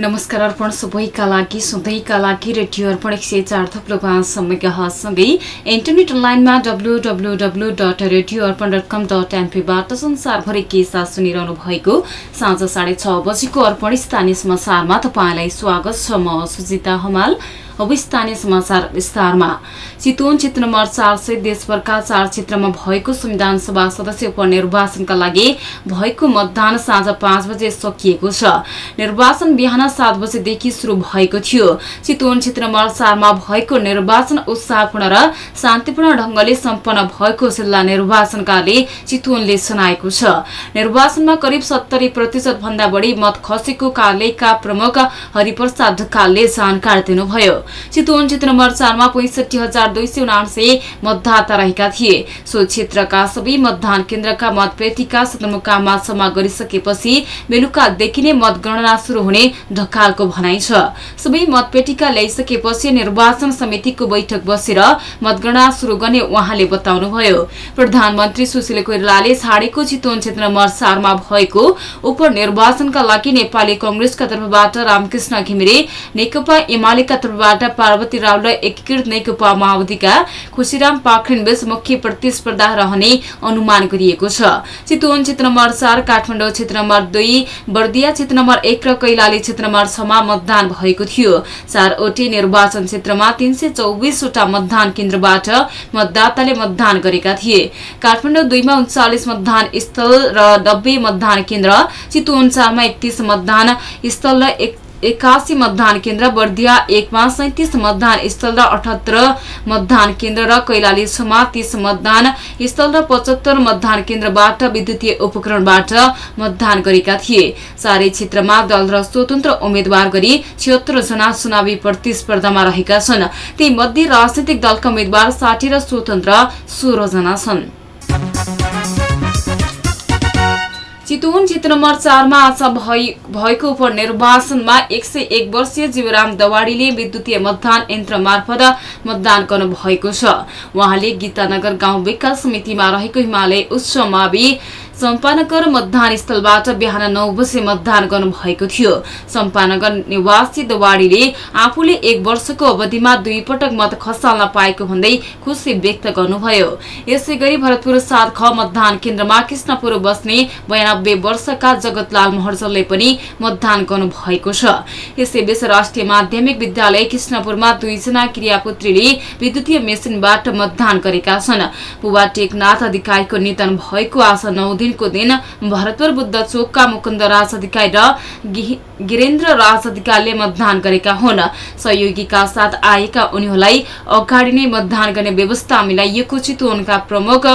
नमस्कार अर्पण सबैका लागि सधैँका लागि रेडियो अर्पण एक सय चार थप्लो पाँच समयसँगै इन्टरनेट लाइनमा W W W dot radio Arpan dot com dot एनपीबाट संसारभरि के साथ सुनिरहनु भएको साँझ साढे छ बजीको अर्पण स्थानीय समाचारमा तपाईँलाई स्वागत छ। म सुजिता हमाल। अब समाचार विस्तारमा। चितवन क्षेत्र नम्बर चार सहित देशभरका चार क्षेत्रमा भएको संविधान सभा सदस्य उपनिर्वाचनका लागि भएको मतदान साँझ पाँच बजे सकिएको छ। निर्वाचन बिहान सात बजेदेखि शुरू भएको थियो। चितवन क्षेत्र नम्बर चारमा भएको निर्वाचन उत्साहपूर्ण र शान्तिपूर्ण ढंगले सम्पन्न भएको जिल्ला निर्वाचन कार्यालय चितवनले जनाएको छ। निर्वाचनमा करिब सत्तरी प्रतिशत भन्दा बढी मत खसेको कार्यालयका प्रमुख हरिप्रसाद ढकालले जानकारी दिनुभयो। चितवन क्षेत्र नम्बर चारमा पैसठी हजार दुई सय उनासे मतदाता रहेका थिए। सो क्षेत्रका सबै मतदान केन्द्रका मतपेटिका सदरमुकाममा जम्मा गरिसकेपछि बेलुकादेखि नै मतगणना शुरू हुने ढकालको भनाइ छ। सबै मतपेटिका ल्याइसकेपछि निर्वाचन समितिको बैठक बसेर मतगणना शुरू गर्ने उहाँले बताउनुभयो। प्रधानमन्त्री सुशील कोइरालाले छाडेको चितवन क्षेत्र नम्बर चारमा भएको उपनिर्वाचनका लागि नेपाली कंग्रेसका तर्फबाट रामकृष्ण घिमिरे नेकपा एमालेका तर्फबाट पार्वती राव र एकीकृत नेकपा माओवादीका खुशीराम पाखरिन बीच मुख्य प्रतिस्पर्धा रहने अनुमान गरिएको छ। चितवन क्षेत्र नम्बर चार काठमाडौँ क्षेत्र नम्बर दुई बर्दिया क्षेत्र नम्बर एक र कैलाली क्षेत्र नम्बर छमा मतदान भएको थियो। चारवटै निर्वाचन क्षेत्रमा तीन सय चौबिसवटा मतदान केन्द्रबाट मतदाताले मतदान गरेका थिए। काठमाडौँ दुईमा उन्चालिस मतदान स्थल र नब्बे मतदान केन्द्र चितवन चारमा एकतिस मतदान स्थल र एकासी मतदान केन्द्र बर्दिया एकमा सैतिस मतदान स्थल र अठहत्तर मतदान केन्द्र र कैलाली छमा तीस मतदान स्थल र पचहत्तर मतदान केन्द्रबाट विद्युतीय उपकरणबाट मतदान गरेका थिए। चारै क्षेत्रमा दल र स्वतन्त्र उम्मेद्वार गरी छिहत्तर जना चुनावी प्रतिस्पर्धामा रहेका छन्। ती मध्ये राजनैतिक दलका उम्मेद्वार साठी र स्वतन्त्र सोह्र जना छन्। चितवन क्षेत्र नम्बर चारमा आज भएको उपनिर्वाचनमा एक सय एक वर्षीय जीवराम दवाडीले विद्युतीय मतदान यन्त्र मार्फत मतदान गर्नु भएको छ। उहाँले गीतानगर गाउँ विकास समितिमा रहेको हिमालय उच्च मावि चम्पानगर मतदान स्थलबाट बिहान नौ बजे मतदान गर्नु भएको थियो। चम्पानगर निवासी दवाडीले आफूले एक वर्षको अवधिमा दुई पटक मत खसाल्न पाएको भन्दै खुशी व्यक्त गर्नुभयो। यसै गरी भरतपुर सात ख मतदान केन्द्रमा कृष्णपुर बस्ने बयानब्बे वर्षका जगतलाल महर्जलले पनि मतदान गर्नु भएको छ यसैबीच राष्ट्रिय माध्यमिक विद्यालय कृष्णपुरमा दुईजना क्रियापुत्रीले विद्युतीय मेसिनबाट मतदान गरेका छन्। बुबा टेकनाथ अधिकारीको निधन भएको आज नौ दिनको दिन भरतपुर बुद्ध चोकका मुकुन्द राज अधिकारी र गिरेन्द्र राज अधिकारीले मतदान गरेका हुन्। सहयोगीका साथ आएका उनीहरूलाई अगाडि नै मतदान गर्ने व्यवस्था मिलाइएको चितवनका प्रमुख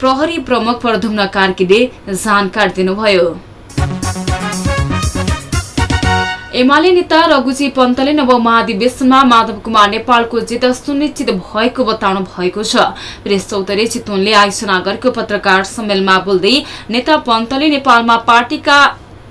प्रहरी प्रमुख प्रधुम्न कार्कीले जानकारी दिनुभयो। एमाले नेता रघुजी पन्तले नव महाधिवेशनमा माधव कुमार नेपालको जित सुनिश्चित भएको बताउनु भएको छ। प्रेस चौधरी चितवनले आयोजना गरेको पत्रकार सम्मेलनमा बोल्दै नेता पन्तले नेपालमा पार्टीका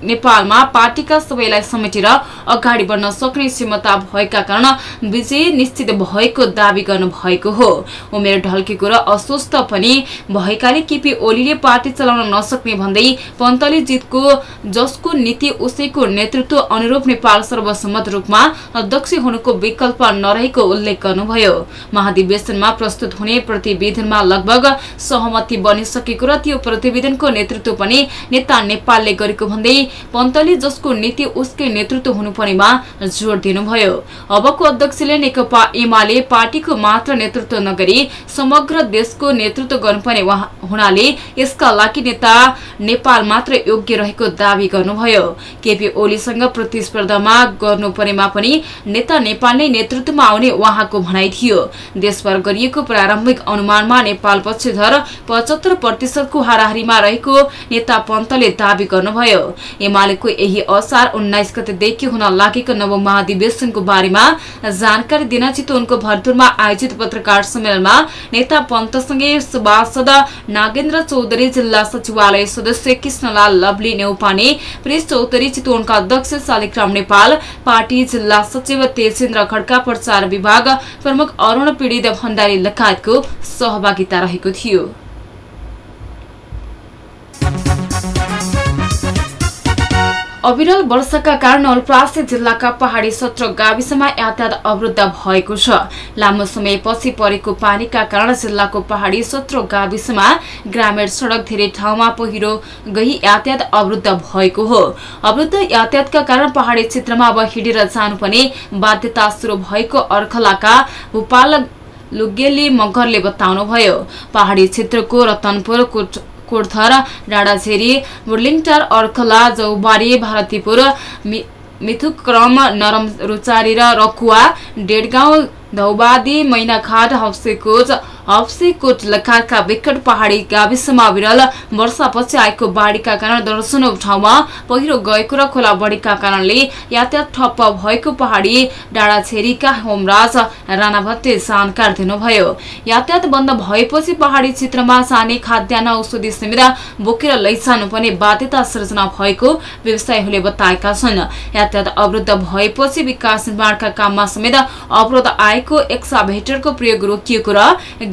नेपालमा पार्टीका सबैलाई समेटेर अगाडि बढ्न सक्ने क्षमता भएका कारण विजय निश्चित भएको दावी गर्नु भएको हो। उमेर ढल्केको र अस्वस्थ पनि भएकाले केपी ओलीले पार्टी चलाउन नसक्ने भन्दै पन्तले जितको जसको नीति उसैको नेतृत्व अनुरूप नेपाल सर्वसम्मत रूपमा अध्यक्ष हुनुको विकल्प नरहेको उल्लेख गर्नुभयो। महाधिवेशनमा प्रस्तुत हुने प्रतिवेदनमा लगभग सहमति बनिसकेको र त्यो प्रतिवेदनको नेतृत्व पनि नेता नेपालले गरेको भन्दै पन्तले जसको नीति उसकै नेतृत्व हुनुपर्नेमा जोड़ दिनुभयो। अबको अध्यक्षले नेकपा एमाले पार्टीको मात्र नेतृत्व नगरी समग्र देशको नेतृत्व गर्नुपर्ने हुनाले यसका लागि नेता नेपाल मात्र योग्य रहेको दावी गर्नुभयो। केपी ओलीसँग प्रतिस्पर्धामा गर्नुपर्नेमा पनि नेता नेपाल नै नेतृत्वमा आउने उहाँको भनाइ थियो। देशभर गरिएको प्रारम्भिक अनुमानमा नेपाल पक्षधर पचहत्तर प्रतिशतको हाराहारीमा रहेको नेता पन्तले दावी गर्नुभयो। एमालेको यही असार उन्नाइस गतेदेखि हुन लागेको नव महाधिवेशनको बारेमा जानकारी दिन चितवनको भरतपुरमा आयोजित पत्रकार सम्मेलनमा नेता पन्तसँगै सभासद नागेन्द्र चौधरी जिल्ला सचिवालय सदस्य कृष्णलाल लवली नेउपाने प्रेस चौधरी चितवनका अध्यक्ष शालिग्राम नेपाल पार्टी जिल्ला सचिव तेजेन्द्र खड्का प्रचार विभाग प्रमुख अरूण पीडित भण्डारी लगायतको सहभागिता रहेको थियो। अविरल वर्षाका कारण नवलप्रासी जिल्लाका पहाड़ी सत्र गाविसमा यातायात अवरुद्ध भएको छ। लामो समयपछि परेको पानीका कारण जिल्लाको पहाड़ी सत्र गाविसमा ग्रामीण सड़क धेरै ठाउँमा पहिरो गई यातायात अवरुद्ध भएको हो। अवरुद्ध यातायातका कारण पहाड़ी क्षेत्रमा अब हिँडेर जानुपर्ने बाध्यता शुरू भएको अर्खलाका भूपाल लुगेली मगरले बताउनुभयो। पहाड़ी क्षेत्रको रतनपुर कोटथर डाँडाझेरी बुर्लिङटार अर्खला जौबारी भारतीपुर मिथुक्रम नरम रुचारी र रकुवा डेढगाउँ धौबादी मैनाघाट हप्सेकोट हप्सेकोट लगायतका विकट पहाड़ी गाविसमा विरल वर्षापछि आएको बाढ़ीका कारण दर्शनौ ठाउँमा पहिरो गएको र खोला बढीका कारणले यातायात ठप्प भएको पहाड़ी डाँडाछेरीका होमराज राणा भट्टे जानकार दिनुभयो। यातायात बन्द भएपछि पहाड़ी क्षेत्रमा जाने खाद्यान्न औषधि समेत बोकेर लैजानुपर्ने बाध्यता सृजना भएको व्यवसायीहरूले बताएका छन्। यातायात अवरुद्ध भएपछि विकास निर्माणका काममा समेत अवरोध आएको एक्साभेटरको प्रयोग रोकिएको र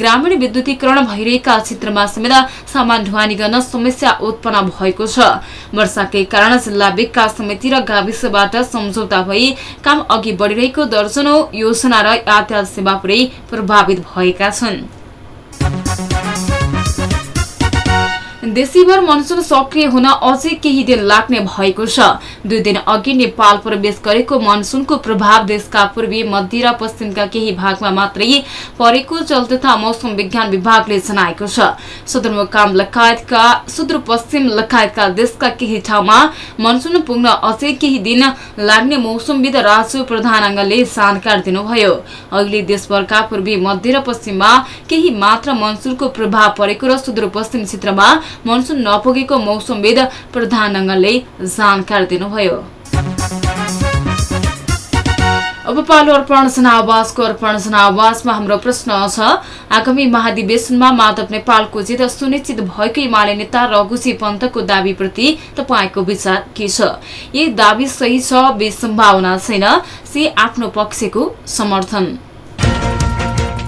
ग्रामीण विद्युतीकरण भइरहेका क्षेत्रमा समेत सामान ढुवानी गर्न समस्या उत्पन्न भएको छ। वर्षाकै कारण जिल्ला विकास समिति र गाविसबाट सम्झौता भई काम अघि बढ़िरहेको दर्जनौ योजना र यातायात सेवा पुरै प्रभावित भएका छन्। देशीभर मनसुन सक्रिय हुन अझै केही दिन लाग्ने भएको छ। दुई दिन अघि नेपाल प्रवेश गरेको मनसुनको प्रभाव देशका पूर्वी मध्य र पश्चिमका केही भागमा मात्रै परेको चलते मौसम विज्ञान विभागले जनाएको छ। सदरमुकाम लगायतका सुदूरपश्चिम लगायतका देशका केही ठाउँमा मनसुन पुग्न अझै केही दिन लाग्ने मौसमविद राजु प्रधानाङ्गले जानकारी दिनुभयो। अहिले देशभरका पूर्वी मध्य र पश्चिममा केही मात्र मनसुनको प्रभाव परेको र सुदूरपश्चिम क्षेत्रमा मनसुन नपुगेको मौसमविद प्रधानले जानकारी दिनुभयो। अब पालो अर्पण जनावासको अर्पण जनावासमा हाम्रो प्रश्न छ आगामी महाधिवेशनमा माधव नेपालको जित सुनिश्चित भएको हिमालय नेता रघुजी पन्तको दावीप्रति तपाईँको विचार के छ? यही दावी सही छ बेसम्भावना छैन से आफ्नो पक्षको समर्थन।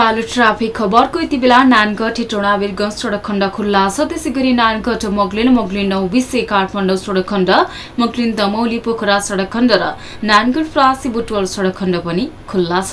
पालो ट्राफिक खबरको यति बेला नानगढ हेटोडा वीरगंज सडक खण्ड खुल्ला छ। त्यसै गरी नानगढ मोगलिन मोगलिन नौ बिसे काठमाडौँ सडक खण्ड मोगलिन दमौली पोखरा सडक खण्ड र नानगढ फ्रासी बुटवल सडक खण्ड पनि खुल्ला छ।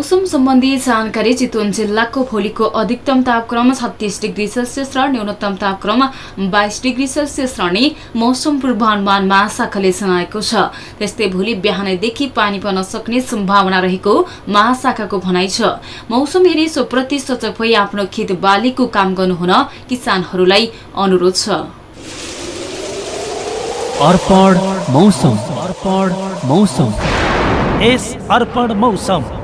मौसम सम्बन्धी जानकारी चितवन जिल्लाको भोलिको अधिकतम तापक्रम छत्तिस डिग्री सेल्सियस र न्यूनतम तापक्रम बाइस डिग्री सेल्सियस रहने मौसम पूर्वानुमान महाशाखाले जनाएको छ। त्यस्तै भोलि बिहानैदेखि पानी पर्न सक्ने सम्भावना रहेको महाशाखाको भनाइ छ। मौसम हेरी सोप्रति सचक भई आफ्नो खेत बालीको काम गर्नुहुन किसानहरूलाई अनुरोध छ। अर्पण मौसम। अर्पण मौसम। एस अर्पण मौसम।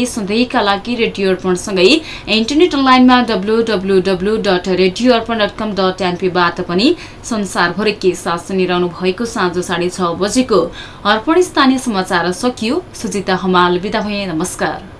लागि सधैँका लागि रेडियो अर्पणसँगै इन्टरनेट अनलाइनमा W W dot radio Arpan dot com dot एनपीबाट पनि संसारभरि के साथ सुनिरहनु भएको साँझ साढे छ बजेको अर्पण स्थानीय समाचार सकियो सुजिता हमाल बिदा भए नमस्कार।